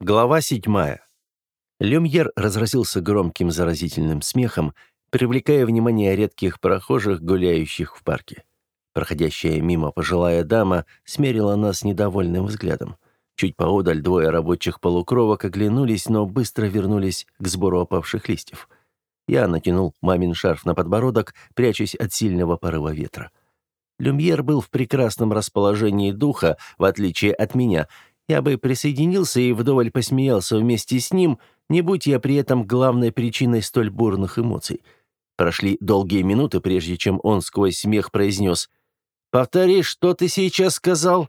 Глава седьмая. Люмьер разразился громким заразительным смехом, привлекая внимание редких прохожих, гуляющих в парке. Проходящая мимо пожилая дама смерила нас недовольным взглядом. Чуть поодаль двое рабочих полукровок оглянулись, но быстро вернулись к сбору опавших листьев. Я натянул мамин шарф на подбородок, прячась от сильного порыва ветра. Люмьер был в прекрасном расположении духа, в отличие от меня — я бы присоединился и вдоволь посмеялся вместе с ним, не будь я при этом главной причиной столь бурных эмоций. Прошли долгие минуты, прежде чем он сквозь смех произнес «Повтори, что ты сейчас сказал?»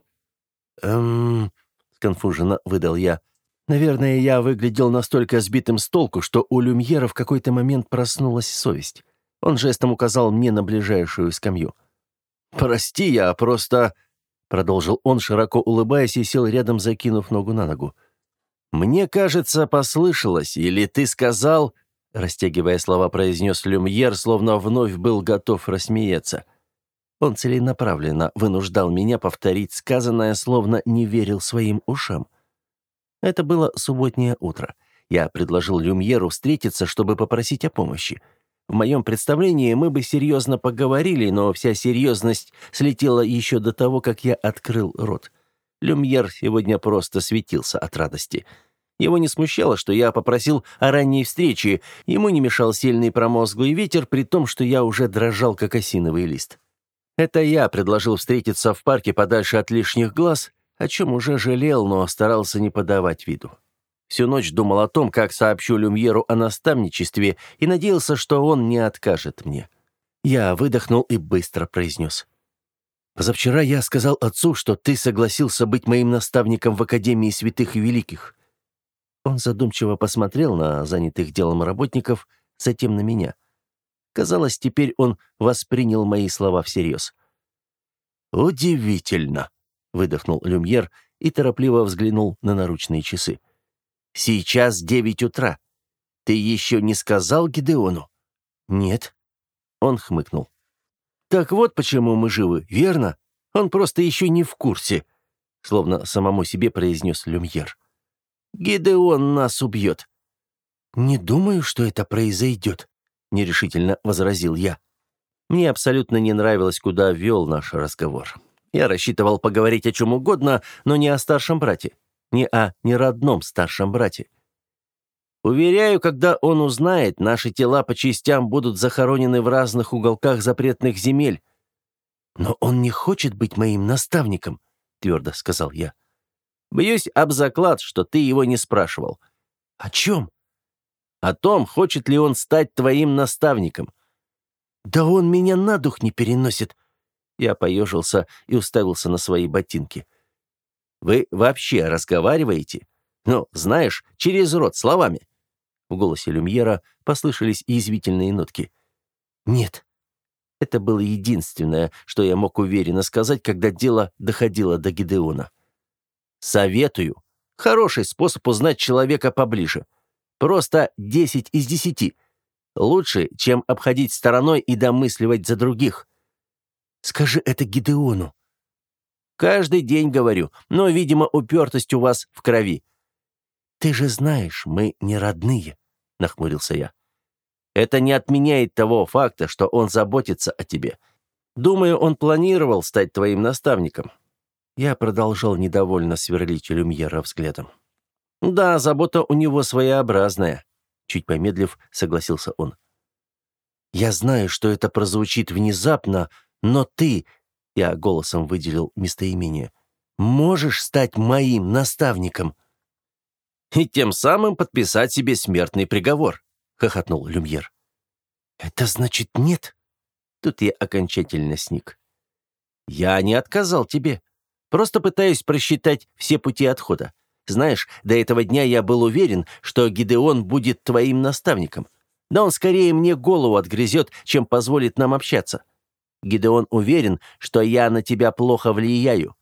«Эм...» — сконфуженно выдал я. Наверное, я выглядел настолько сбитым с толку, что у Люмьера в какой-то момент проснулась совесть. Он жестом указал мне на ближайшую скамью. «Прости, я просто...» продолжил он, широко улыбаясь, и сел рядом, закинув ногу на ногу. «Мне кажется, послышалось, или ты сказал...» Растягивая слова, произнес Люмьер, словно вновь был готов рассмеяться. Он целенаправленно вынуждал меня повторить сказанное, словно не верил своим ушам. Это было субботнее утро. Я предложил Люмьеру встретиться, чтобы попросить о помощи. В моем представлении мы бы серьезно поговорили, но вся серьезность слетела еще до того, как я открыл рот. Люмьер сегодня просто светился от радости. Его не смущало, что я попросил о ранней встрече, ему не мешал сильный промозглый ветер, при том, что я уже дрожал, как осиновый лист. Это я предложил встретиться в парке подальше от лишних глаз, о чем уже жалел, но старался не подавать виду. Всю ночь думал о том, как сообщу Люмьеру о наставничестве и надеялся, что он не откажет мне. Я выдохнул и быстро произнес. «Позавчера я сказал отцу, что ты согласился быть моим наставником в Академии Святых и Великих». Он задумчиво посмотрел на занятых делом работников, затем на меня. Казалось, теперь он воспринял мои слова всерьез. «Удивительно», — выдохнул Люмьер и торопливо взглянул на наручные часы. Сейчас девять утра. Ты еще не сказал Гидеону?» «Нет». Он хмыкнул. «Так вот почему мы живы, верно? Он просто еще не в курсе», словно самому себе произнес Люмьер. «Гидеон нас убьет». «Не думаю, что это произойдет», — нерешительно возразил я. Мне абсолютно не нравилось, куда вел наш разговор. Я рассчитывал поговорить о чем угодно, но не о старшем брате не о неродном старшем брате. Уверяю, когда он узнает, наши тела по частям будут захоронены в разных уголках запретных земель. Но он не хочет быть моим наставником, твердо сказал я. Боюсь об заклад, что ты его не спрашивал. О чем? О том, хочет ли он стать твоим наставником. Да он меня на дух не переносит. Я поежился и уставился на свои ботинки. Вы вообще разговариваете? Ну, знаешь, через рот, словами». В голосе Люмьера послышались язвительные нотки. «Нет». Это было единственное, что я мог уверенно сказать, когда дело доходило до Гидеона. «Советую. Хороший способ узнать человека поближе. Просто десять из десяти. Лучше, чем обходить стороной и домысливать за других». «Скажи это Гидеону», Каждый день говорю, но, видимо, упертость у вас в крови». «Ты же знаешь, мы не родные», — нахмурился я. «Это не отменяет того факта, что он заботится о тебе. Думаю, он планировал стать твоим наставником». Я продолжал недовольно сверлить Люмьера взглядом. «Да, забота у него своеобразная», — чуть помедлив, согласился он. «Я знаю, что это прозвучит внезапно, но ты я голосом выделил местоимение. «Можешь стать моим наставником?» «И тем самым подписать себе смертный приговор», — хохотнул Люмьер. «Это значит нет?» Тут я окончательно сник. «Я не отказал тебе. Просто пытаюсь просчитать все пути отхода. Знаешь, до этого дня я был уверен, что Гидеон будет твоим наставником. Да он скорее мне голову отгрызет, чем позволит нам общаться. Гидеон уверен, что я на тебя плохо влияю».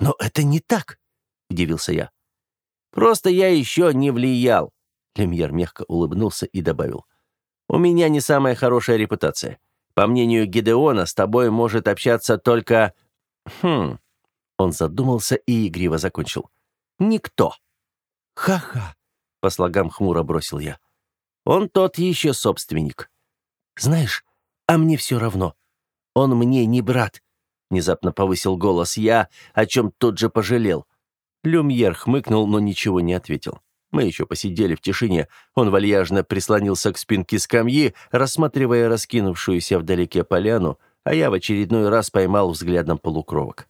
«Но это не так», — удивился я. «Просто я еще не влиял», — Лемьер мягко улыбнулся и добавил. «У меня не самая хорошая репутация. По мнению Гидеона, с тобой может общаться только...» «Хм...» Он задумался и игриво закончил. «Никто». «Ха-ха!» — по слогам хмуро бросил я. «Он тот еще собственник. Знаешь, а мне все равно. Он мне не брат», — внезапно повысил голос я, о чем тут же пожалел. Люмьер хмыкнул, но ничего не ответил. Мы еще посидели в тишине. Он вальяжно прислонился к спинке скамьи, рассматривая раскинувшуюся вдалеке поляну, а я в очередной раз поймал взглядом полукровок.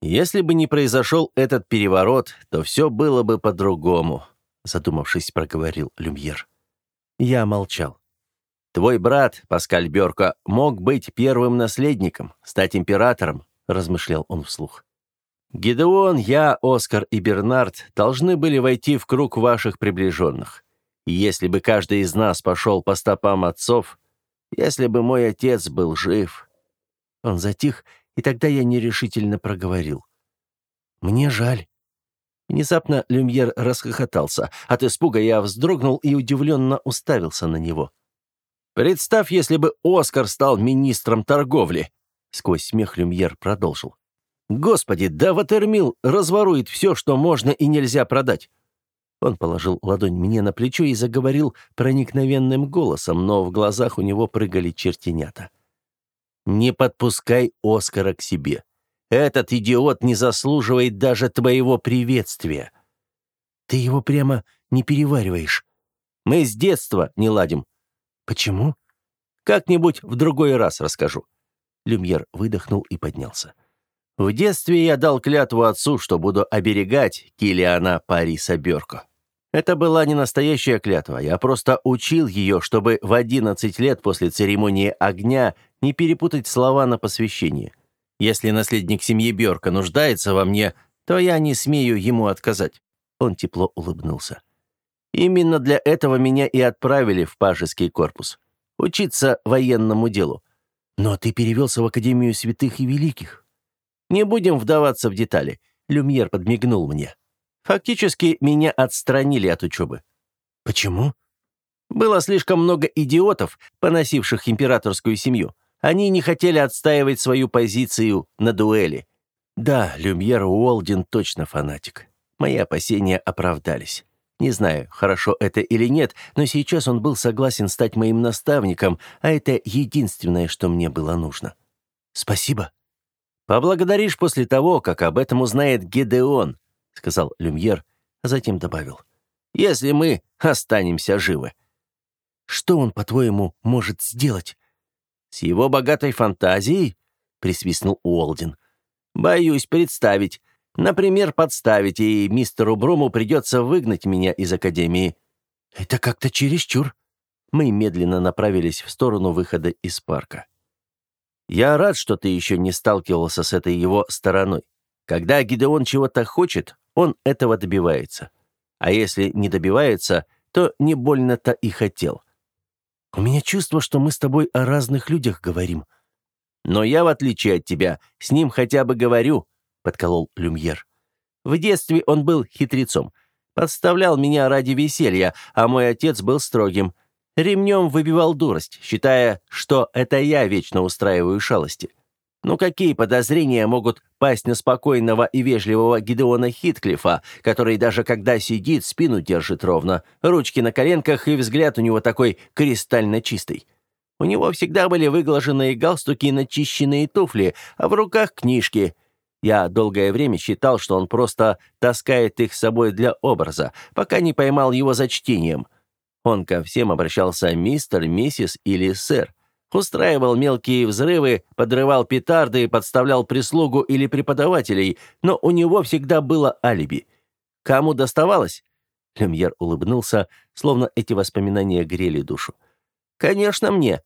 «Если бы не произошел этот переворот, то все было бы по-другому», задумавшись, проговорил Люмьер. Я молчал. «Твой брат, Паскаль Бёрка, мог быть первым наследником, стать императором», размышлял он вслух. Гидеон, я, Оскар и Бернард должны были войти в круг ваших приближенных. И если бы каждый из нас пошел по стопам отцов, если бы мой отец был жив...» Он затих, и тогда я нерешительно проговорил. «Мне жаль». Внезапно Люмьер расхохотался. От испуга я вздрогнул и удивленно уставился на него. «Представь, если бы Оскар стал министром торговли!» Сквозь смех Люмьер продолжил. Господи, да Ватермил разворует все, что можно и нельзя продать. Он положил ладонь мне на плечо и заговорил проникновенным голосом, но в глазах у него прыгали чертенята. «Не подпускай Оскара к себе. Этот идиот не заслуживает даже твоего приветствия. Ты его прямо не перевариваешь. Мы с детства не ладим. Почему? Как-нибудь в другой раз расскажу». Люмьер выдохнул и поднялся. В детстве я дал клятву отцу, что буду оберегать Килиана Париса Бёрко. Это была не настоящая клятва, я просто учил ее, чтобы в 11 лет после церемонии огня не перепутать слова на посвящение. Если наследник семьи Бёрка нуждается во мне, то я не смею ему отказать. Он тепло улыбнулся. Именно для этого меня и отправили в пажеский корпус. Учиться военному делу. Но ты перевелся в Академию святых и великих. Не будем вдаваться в детали. Люмьер подмигнул мне. Фактически меня отстранили от учебы. Почему? Было слишком много идиотов, поносивших императорскую семью. Они не хотели отстаивать свою позицию на дуэли. Да, Люмьер Уолдин точно фанатик. Мои опасения оправдались. Не знаю, хорошо это или нет, но сейчас он был согласен стать моим наставником, а это единственное, что мне было нужно. «Спасибо», «Поблагодаришь после того, как об этом узнает Гедеон», — сказал Люмьер, а затем добавил. «Если мы останемся живы». «Что он, по-твоему, может сделать?» «С его богатой фантазией?» — присвистнул Уолдин. «Боюсь представить. Например, подставить, и мистеру Бруму придется выгнать меня из Академии». «Это как-то чересчур». Мы медленно направились в сторону выхода из парка. Я рад, что ты еще не сталкивался с этой его стороной. Когда Гидеон чего-то хочет, он этого добивается. А если не добивается, то не больно-то и хотел. У меня чувство, что мы с тобой о разных людях говорим. Но я, в отличие от тебя, с ним хотя бы говорю, — подколол Люмьер. В детстве он был хитрецом. Подставлял меня ради веселья, а мой отец был строгим. Ремнем выбивал дурость, считая, что это я вечно устраиваю шалости. Ну какие подозрения могут пасть на спокойного и вежливого Гидеона Хитклифа, который даже когда сидит, спину держит ровно, ручки на коленках и взгляд у него такой кристально чистый. У него всегда были выглаженные галстуки и начищенные туфли, а в руках книжки. Я долгое время считал, что он просто таскает их с собой для образа, пока не поймал его за чтением. Он ко всем обращался мистер, миссис или сэр. Устраивал мелкие взрывы, подрывал петарды, подставлял прислугу или преподавателей, но у него всегда было алиби. Кому доставалось? Люмьер улыбнулся, словно эти воспоминания грели душу. «Конечно, мне.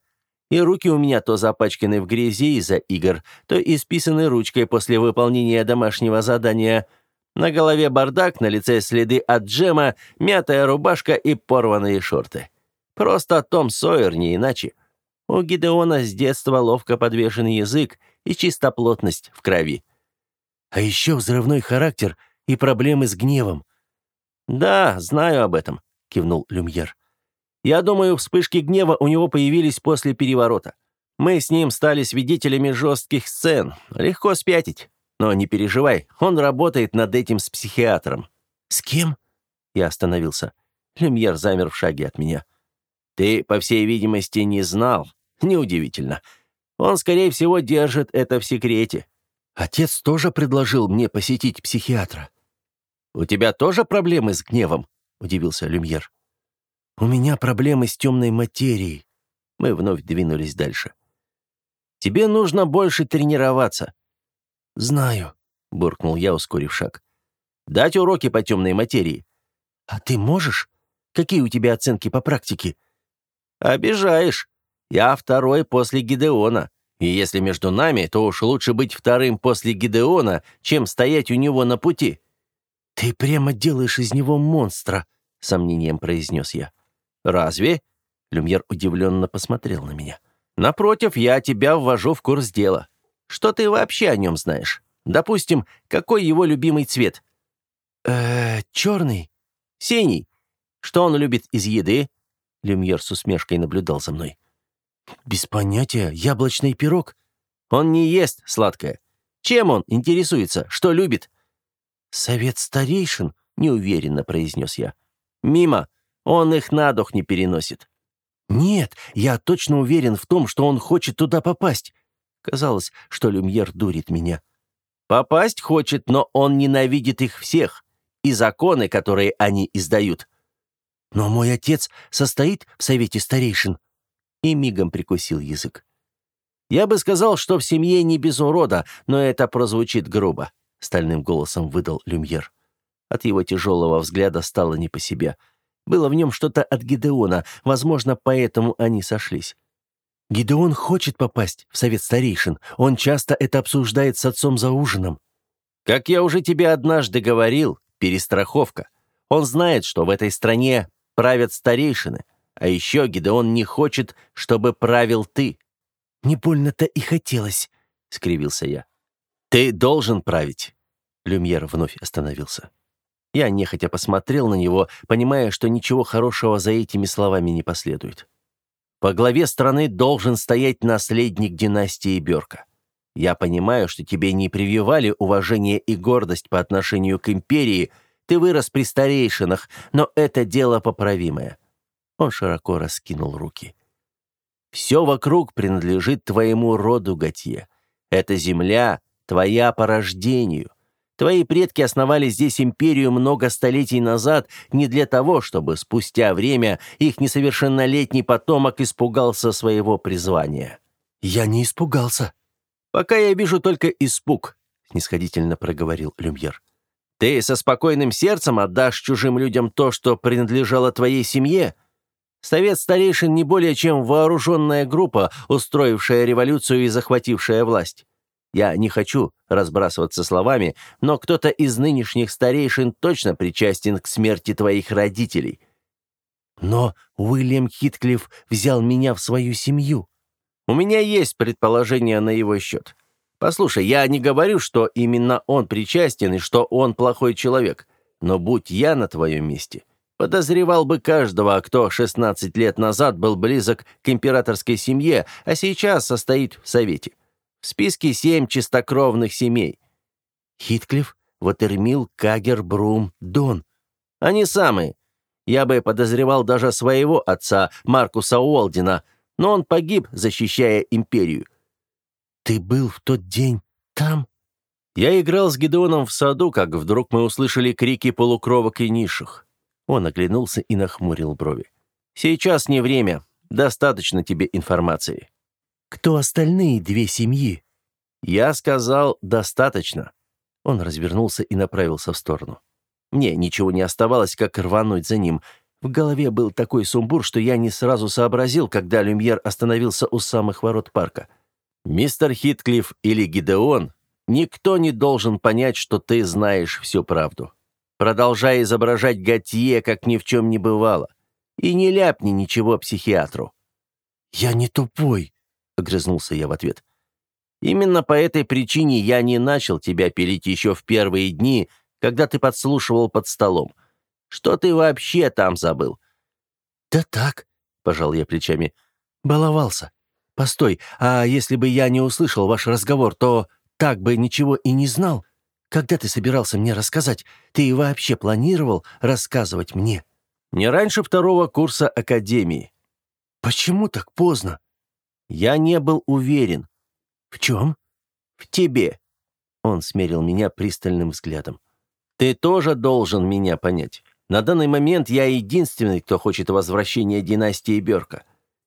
И руки у меня то запачканы в грязи из-за игр, то исписаны ручкой после выполнения домашнего задания. На голове бардак, на лице следы от джема, мятая рубашка и порванные шорты. Просто Том Сойер, не иначе. У Гидеона с детства ловко подвешенный язык и чистоплотность в крови. А еще взрывной характер и проблемы с гневом. «Да, знаю об этом», — кивнул Люмьер. «Я думаю, вспышки гнева у него появились после переворота. Мы с ним стали свидетелями жестких сцен. Легко спятить. Но не переживай, он работает над этим с психиатром». «С кем?» Я остановился. Люмьер замер в шаге от меня. «Ты, по всей видимости, не знал. Неудивительно. Он, скорее всего, держит это в секрете. Отец тоже предложил мне посетить психиатра. «У тебя тоже проблемы с гневом?» — удивился Люмьер. «У меня проблемы с темной материей». Мы вновь двинулись дальше. «Тебе нужно больше тренироваться». «Знаю», — буркнул я, ускорив шаг. «Дать уроки по темной материи». «А ты можешь? Какие у тебя оценки по практике?» «Обижаешь. Я второй после Гидеона. И если между нами, то уж лучше быть вторым после Гидеона, чем стоять у него на пути». «Ты прямо делаешь из него монстра», — сомнением произнес я. «Разве?» — Люмьер удивленно посмотрел на меня. «Напротив, я тебя ввожу в курс дела. Что ты вообще о нем знаешь? Допустим, какой его любимый цвет?» «Э-э, черный?» «Синий. Что он любит из еды?» Люмьер с усмешкой наблюдал за мной. «Без понятия. Яблочный пирог?» «Он не ест сладкое. Чем он интересуется? Что любит?» «Совет старейшин?» — неуверенно произнес я. «Мимо. Он их на дух не переносит». «Нет, я точно уверен в том, что он хочет туда попасть». Казалось, что Люмьер дурит меня. «Попасть хочет, но он ненавидит их всех. И законы, которые они издают». «Но мой отец состоит в совете старейшин», и мигом прикусил язык. «Я бы сказал, что в семье не без урода, но это прозвучит грубо», — стальным голосом выдал Люмьер. От его тяжелого взгляда стало не по себе. Было в нем что-то от Гидеона, возможно, поэтому они сошлись. «Гидеон хочет попасть в совет старейшин. Он часто это обсуждает с отцом за ужином». «Как я уже тебе однажды говорил, перестраховка. Он знает, что в этой стране правят старейшины, а еще Гидеон не хочет, чтобы правил ты». «Не больно-то и хотелось», — скривился я. «Ты должен править». Люмьер вновь остановился. Я нехотя посмотрел на него, понимая, что ничего хорошего за этими словами не последует. По главе страны должен стоять наследник династии Берка. Я понимаю, что тебе не прививали уважение и гордость по отношению к империи, ты вырос при старейшинах, но это дело поправимое. Он широко раскинул руки. «Все вокруг принадлежит твоему роду, Готье. Эта земля твоя по рождению. Твои предки основали здесь империю много столетий назад не для того, чтобы спустя время их несовершеннолетний потомок испугался своего призвания». «Я не испугался». «Пока я вижу только испуг», — снисходительно проговорил Люмьер. «Ты со спокойным сердцем отдашь чужим людям то, что принадлежало твоей семье?» Совет старейшин не более чем вооруженная группа, устроившая революцию и захватившая власть. Я не хочу разбрасываться словами, но кто-то из нынешних старейшин точно причастен к смерти твоих родителей. Но Уильям Хитклифф взял меня в свою семью. У меня есть предположение на его счет. Послушай, я не говорю, что именно он причастен и что он плохой человек, но будь я на твоем месте — Подозревал бы каждого, кто 16 лет назад был близок к императорской семье, а сейчас состоит в Совете. В списке семь чистокровных семей. Хитклифф, Ватермил, Кагер, Брум, Дон. Они самые. Я бы подозревал даже своего отца, Маркуса Уолдина, но он погиб, защищая империю. «Ты был в тот день там?» Я играл с Гедеоном в саду, как вдруг мы услышали крики полукровок и низших. Он оглянулся и нахмурил брови. «Сейчас не время. Достаточно тебе информации». «Кто остальные две семьи?» «Я сказал, достаточно». Он развернулся и направился в сторону. Мне ничего не оставалось, как рвануть за ним. В голове был такой сумбур, что я не сразу сообразил, когда Люмьер остановился у самых ворот парка. «Мистер Хитклифф или Гидеон, никто не должен понять, что ты знаешь всю правду продолжая изображать Готье, как ни в чем не бывало. И не ляпни ничего психиатру». «Я не тупой», — огрызнулся я в ответ. «Именно по этой причине я не начал тебя пилить еще в первые дни, когда ты подслушивал под столом. Что ты вообще там забыл?» «Да так», — пожал я плечами, — «баловался. Постой, а если бы я не услышал ваш разговор, то так бы ничего и не знал?» Когда ты собирался мне рассказать? Ты и вообще планировал рассказывать мне?» «Не раньше второго курса Академии». «Почему так поздно?» «Я не был уверен». «В чем?» «В тебе». Он смерил меня пристальным взглядом. «Ты тоже должен меня понять. На данный момент я единственный, кто хочет возвращения династии Берка.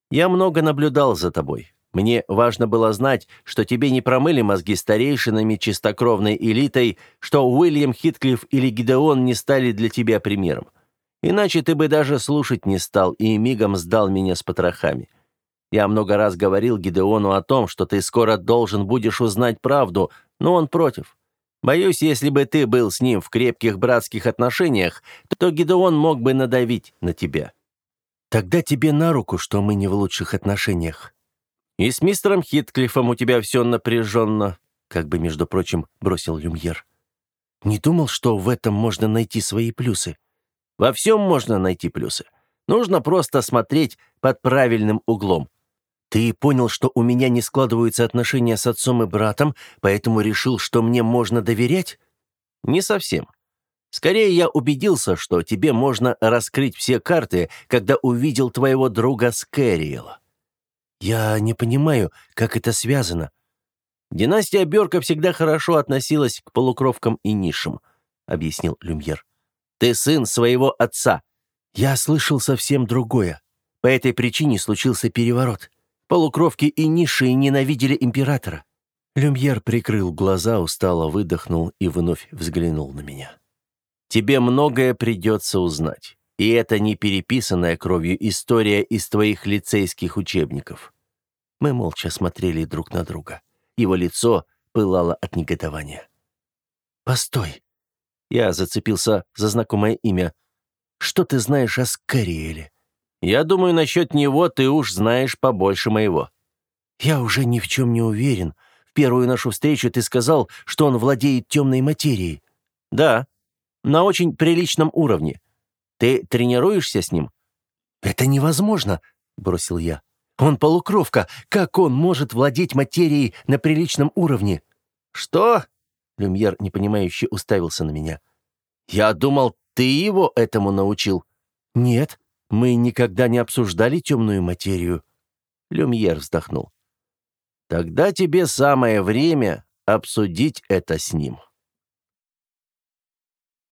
Я много наблюдал за тобой. Мне важно было знать, что тебе не промыли мозги старейшинами чистокровной элитой, что Уильям Хитклифф или Гидеон не стали для тебя примером. Иначе ты бы даже слушать не стал и мигом сдал меня с потрохами. Я много раз говорил Гидеону о том, что ты скоро должен будешь узнать правду, но он против. Боюсь, если бы ты был с ним в крепких братских отношениях, то Гидеон мог бы надавить на тебя. Тогда тебе на руку, что мы не в лучших отношениях. И с мистером Хитклиффом у тебя все напряженно, как бы, между прочим, бросил Люмьер. Не думал, что в этом можно найти свои плюсы. Во всем можно найти плюсы. Нужно просто смотреть под правильным углом. Ты понял, что у меня не складываются отношения с отцом и братом, поэтому решил, что мне можно доверять? Не совсем. Скорее, я убедился, что тебе можно раскрыть все карты, когда увидел твоего друга Скэриэла. Я не понимаю, как это связано. Династия Бёрка всегда хорошо относилась к полукровкам и низшим, объяснил Люмьер. Ты сын своего отца. Я слышал совсем другое. По этой причине случился переворот. Полукровки и низшие ненавидели императора. Люмьер прикрыл глаза, устало выдохнул и вновь взглянул на меня. «Тебе многое придется узнать, и это не переписанная кровью история из твоих лицейских учебников». Мы молча смотрели друг на друга. Его лицо пылало от негодования. «Постой!» Я зацепился за знакомое имя. «Что ты знаешь о Скариэле?» Я думаю, насчет него ты уж знаешь побольше моего». «Я уже ни в чем не уверен. В первую нашу встречу ты сказал, что он владеет темной материей». «Да, на очень приличном уровне. Ты тренируешься с ним?» «Это невозможно», — бросил я. «Он полукровка. Как он может владеть материей на приличном уровне?» «Что?» — Люмьер непонимающе уставился на меня. «Я думал, ты его этому научил». «Нет, мы никогда не обсуждали темную материю». Люмьер вздохнул. «Тогда тебе самое время обсудить это с ним».